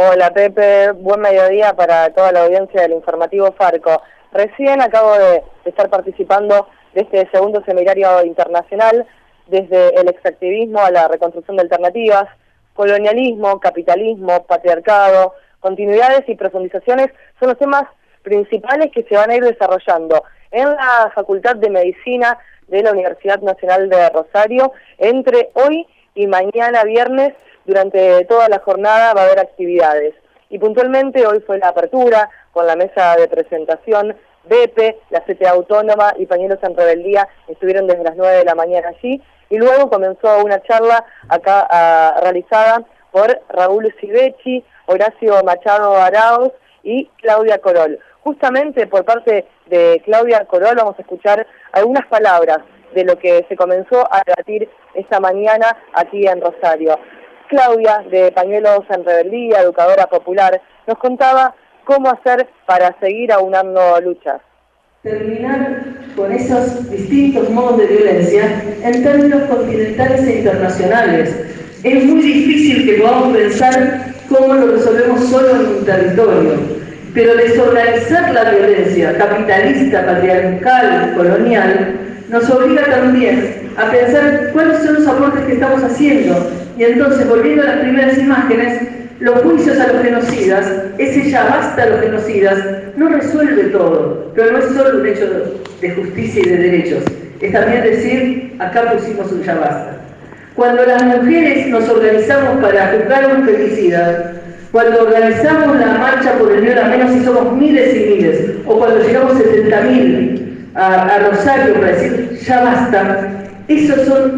Hola Pepe, buen mediodía para toda la audiencia del informativo Farco. Recién acabo de, estar participando de este segundo seminario internacional desde el extractivismo a la reconstrucción de alternativas, colonialismo, capitalismo, patriarcado, continuidades y profundizaciones son los temas principales que se van a ir desarrollando en la Facultad de Medicina de la Universidad Nacional de Rosario entre hoy y mañana viernes durante toda la jornada va a haber actividades. Y puntualmente hoy fue la apertura con la mesa de presentación. BEPE, la CTA Autónoma y Pañuelos en Rebeldía estuvieron desde las 9 de la mañana allí. Y luego comenzó una charla acá realizada por Raúl Sivechi, Horacio Machado Arauz y Claudia Corol. Justamente por parte de Claudia Corol vamos a escuchar algunas palabras de lo que se comenzó a debatir esta mañana aquí en Rosario. Claudia, de Pañuelos en Rebeldía, educadora popular, nos contaba cómo hacer para seguir aunando luchas. Terminar con esos distintos modos de violencia en términos continentales e internacionales. Es muy difícil que podamos pensar cómo lo resolvemos solo en un territorio, pero desorganizar la violencia capitalista, patriarcal, colonial, nos obliga también a pensar cuáles son los aportes que estamos haciendo. Y entonces, volviendo a las primeras imágenes, los juicios a los genocidas, ese ya basta a los genocidas, no resuelve todo, pero no es solo un hecho de justicia y de derechos, es también decir, acá pusimos un ya basta. Cuando las mujeres nos organizamos para juzgar un femicida, cuando organizamos la marcha por el a menos y somos miles y miles, o cuando llegamos a 70.000 a, a Rosario para decir ya basta, esos son